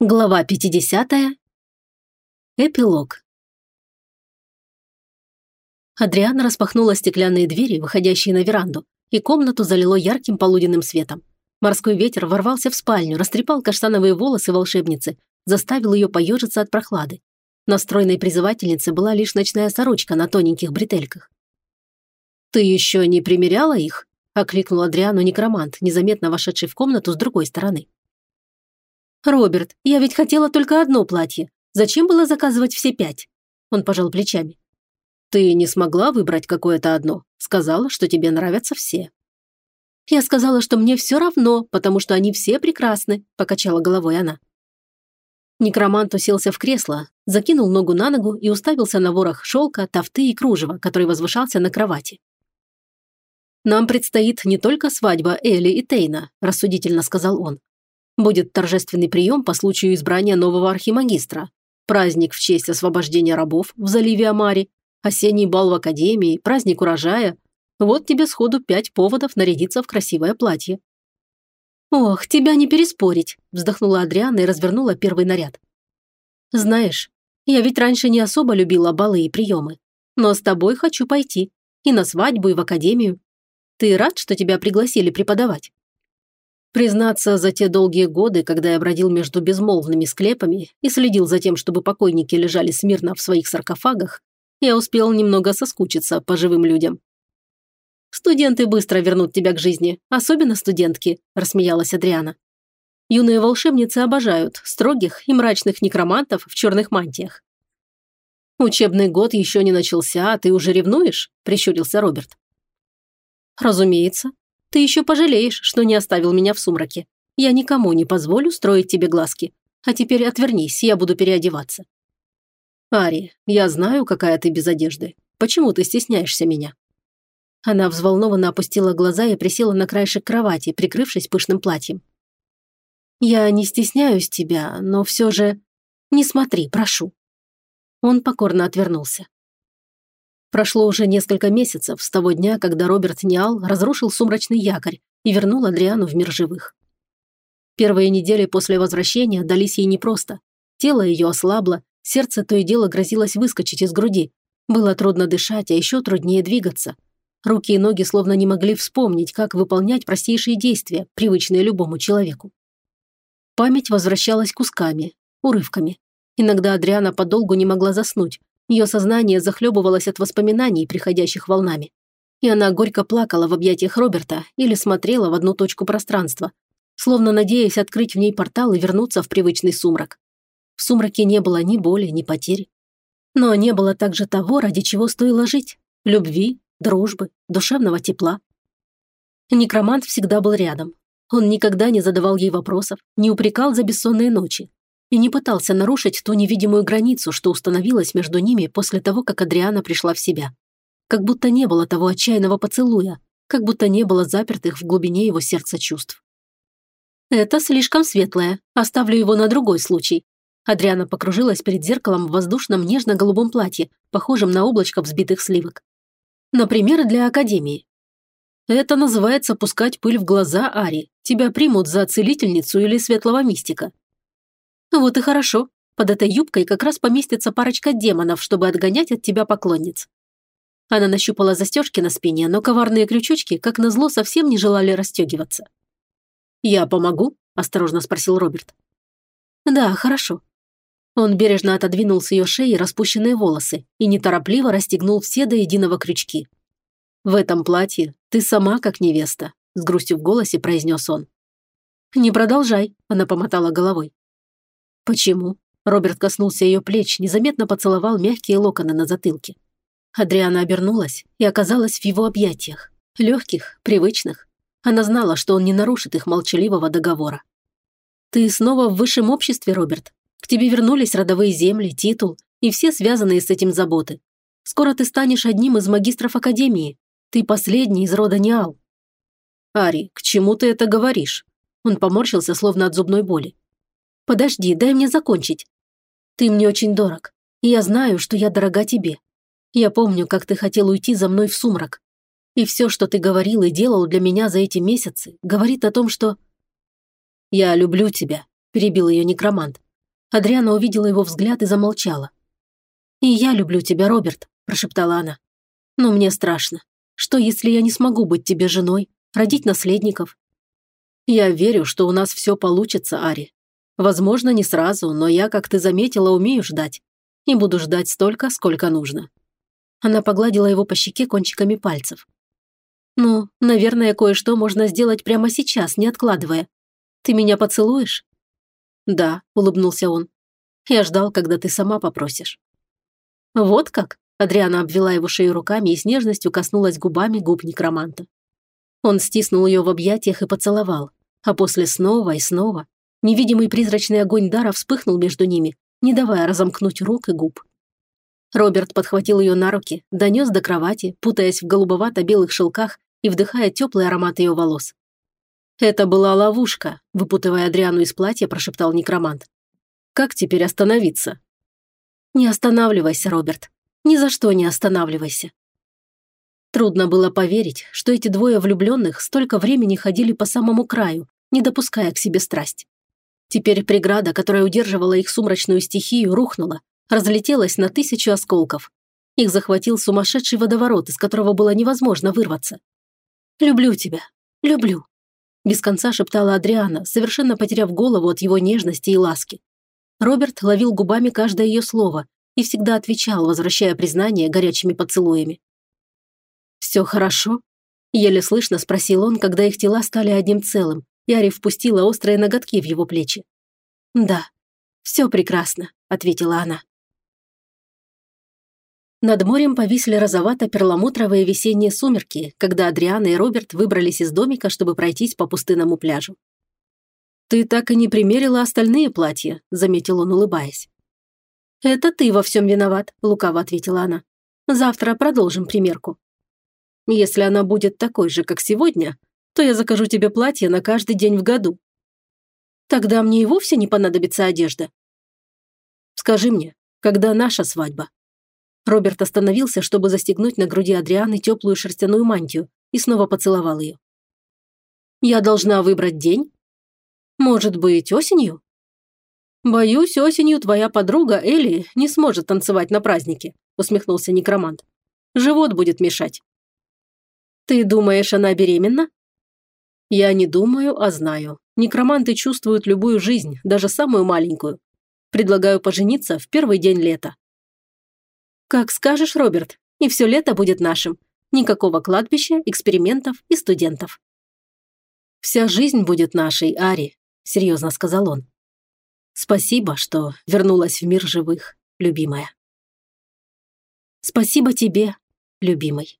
Глава 50. Эпилог. Адриана распахнула стеклянные двери, выходящие на веранду, и комнату залило ярким полуденным светом. Морской ветер ворвался в спальню, растрепал каштановые волосы волшебницы, заставил ее поежиться от прохлады. На стройной призывательнице была лишь ночная сорочка на тоненьких бретельках. «Ты еще не примеряла их?» – окликнул Адриану некромант, незаметно вошедший в комнату с другой стороны. «Роберт, я ведь хотела только одно платье. Зачем было заказывать все пять?» Он пожал плечами. «Ты не смогла выбрать какое-то одно. Сказала, что тебе нравятся все». «Я сказала, что мне все равно, потому что они все прекрасны», – покачала головой она. Некромант уселся в кресло, закинул ногу на ногу и уставился на ворох шелка, тафты и кружева, который возвышался на кровати. «Нам предстоит не только свадьба Элли и Тейна», – рассудительно сказал он. Будет торжественный прием по случаю избрания нового архимагистра, праздник в честь освобождения рабов в заливе Амари, осенний бал в академии, праздник урожая. Вот тебе сходу пять поводов нарядиться в красивое платье. «Ох, тебя не переспорить», – вздохнула Адриана и развернула первый наряд. «Знаешь, я ведь раньше не особо любила балы и приемы, но с тобой хочу пойти. И на свадьбу, и в академию. Ты рад, что тебя пригласили преподавать?» Признаться, за те долгие годы, когда я бродил между безмолвными склепами и следил за тем, чтобы покойники лежали смирно в своих саркофагах, я успел немного соскучиться по живым людям. «Студенты быстро вернут тебя к жизни, особенно студентки», – рассмеялась Адриана. «Юные волшебницы обожают строгих и мрачных некромантов в черных мантиях». «Учебный год еще не начался, а ты уже ревнуешь?» – прищурился Роберт. «Разумеется. Ты еще пожалеешь, что не оставил меня в сумраке. Я никому не позволю строить тебе глазки. А теперь отвернись, я буду переодеваться». «Ари, я знаю, какая ты без одежды. Почему ты стесняешься меня?» Она взволнованно опустила глаза и присела на краешек кровати, прикрывшись пышным платьем. «Я не стесняюсь тебя, но все же... Не смотри, прошу». Он покорно отвернулся. Прошло уже несколько месяцев с того дня, когда Роберт Ниал разрушил сумрачный якорь и вернул Адриану в мир живых. Первые недели после возвращения дались ей непросто. Тело ее ослабло, сердце то и дело грозилось выскочить из груди. Было трудно дышать, а еще труднее двигаться. Руки и ноги словно не могли вспомнить, как выполнять простейшие действия, привычные любому человеку. Память возвращалась кусками, урывками. Иногда Адриана подолгу не могла заснуть, ее сознание захлебывалось от воспоминаний, приходящих волнами. И она горько плакала в объятиях Роберта или смотрела в одну точку пространства, словно надеясь открыть в ней портал и вернуться в привычный сумрак. В сумраке не было ни боли, ни потерь. Но не было также того, ради чего стоило жить – любви, дружбы, душевного тепла. Некромант всегда был рядом. Он никогда не задавал ей вопросов, не упрекал за бессонные ночи, и не пытался нарушить ту невидимую границу, что установилась между ними после того, как Адриана пришла в себя. Как будто не было того отчаянного поцелуя, как будто не было запертых в глубине его сердца чувств. «Это слишком светлое. Оставлю его на другой случай». Адриана покружилась перед зеркалом в воздушном нежно-голубом платье, похожем на облачко взбитых сливок. «Например, для Академии. Это называется пускать пыль в глаза Ари. Тебя примут за целительницу или светлого мистика. «Вот и хорошо. Под этой юбкой как раз поместится парочка демонов, чтобы отгонять от тебя поклонниц». Она нащупала застежки на спине, но коварные крючочки, как назло, совсем не желали расстегиваться. «Я помогу?» – осторожно спросил Роберт. «Да, хорошо». Он бережно отодвинул с ее шеи распущенные волосы и неторопливо расстегнул все до единого крючки. «В этом платье ты сама как невеста», – с грустью в голосе произнес он. «Не продолжай», – она помотала головой. «Почему?» Роберт коснулся ее плеч, незаметно поцеловал мягкие локоны на затылке. Адриана обернулась и оказалась в его объятиях. Легких, привычных. Она знала, что он не нарушит их молчаливого договора. «Ты снова в высшем обществе, Роберт. К тебе вернулись родовые земли, титул и все связанные с этим заботы. Скоро ты станешь одним из магистров Академии. Ты последний из рода Ниал». «Ари, к чему ты это говоришь?» Он поморщился, словно от зубной боли. Подожди, дай мне закончить. Ты мне очень дорог, и я знаю, что я дорога тебе. Я помню, как ты хотел уйти за мной в сумрак. И все, что ты говорил и делал для меня за эти месяцы, говорит о том, что... «Я люблю тебя», – перебил ее некромант. Адриана увидела его взгляд и замолчала. «И я люблю тебя, Роберт», – прошептала она. «Но мне страшно. Что, если я не смогу быть тебе женой, родить наследников?» «Я верю, что у нас все получится, Ари. Возможно, не сразу, но я, как ты заметила, умею ждать. И буду ждать столько, сколько нужно». Она погладила его по щеке кончиками пальцев. «Ну, наверное, кое-что можно сделать прямо сейчас, не откладывая. Ты меня поцелуешь?» «Да», – улыбнулся он. «Я ждал, когда ты сама попросишь». «Вот как?» – Адриана обвела его шею руками и с нежностью коснулась губами губ некроманта. Он стиснул ее в объятиях и поцеловал, а после снова и снова. Невидимый призрачный огонь дара вспыхнул между ними, не давая разомкнуть рук и губ. Роберт подхватил ее на руки, донес до кровати, путаясь в голубовато-белых шелках и вдыхая теплый аромат ее волос. «Это была ловушка», – выпутывая Адриану из платья, прошептал некромант. «Как теперь остановиться?» «Не останавливайся, Роберт. Ни за что не останавливайся». Трудно было поверить, что эти двое влюбленных столько времени ходили по самому краю, не допуская к себе страсть. Теперь преграда, которая удерживала их сумрачную стихию, рухнула, разлетелась на тысячу осколков. Их захватил сумасшедший водоворот, из которого было невозможно вырваться. «Люблю тебя. Люблю», – без конца шептала Адриана, совершенно потеряв голову от его нежности и ласки. Роберт ловил губами каждое ее слово и всегда отвечал, возвращая признание горячими поцелуями. «Все хорошо?» – еле слышно спросил он, когда их тела стали одним целым, и Ари впустила острые ноготки в его плечи. «Да, все прекрасно», – ответила она. Над морем повисли розовато-перламутровые весенние сумерки, когда Адриана и Роберт выбрались из домика, чтобы пройтись по пустынному пляжу. «Ты так и не примерила остальные платья», – заметил он, улыбаясь. «Это ты во всем виноват», – лукаво ответила она. «Завтра продолжим примерку». «Если она будет такой же, как сегодня, то я закажу тебе платье на каждый день в году». «Тогда мне и вовсе не понадобится одежда». «Скажи мне, когда наша свадьба?» Роберт остановился, чтобы застегнуть на груди Адрианы теплую шерстяную мантию и снова поцеловал ее. «Я должна выбрать день? Может быть, осенью?» «Боюсь, осенью твоя подруга Элли не сможет танцевать на празднике», усмехнулся некромант. «Живот будет мешать». «Ты думаешь, она беременна?» «Я не думаю, а знаю. Некроманты чувствуют любую жизнь, даже самую маленькую. Предлагаю пожениться в первый день лета. «Как скажешь, Роберт, и все лето будет нашим. Никакого кладбища, экспериментов и студентов». «Вся жизнь будет нашей, Ари», – серьезно сказал он. «Спасибо, что вернулась в мир живых, любимая». «Спасибо тебе, любимый».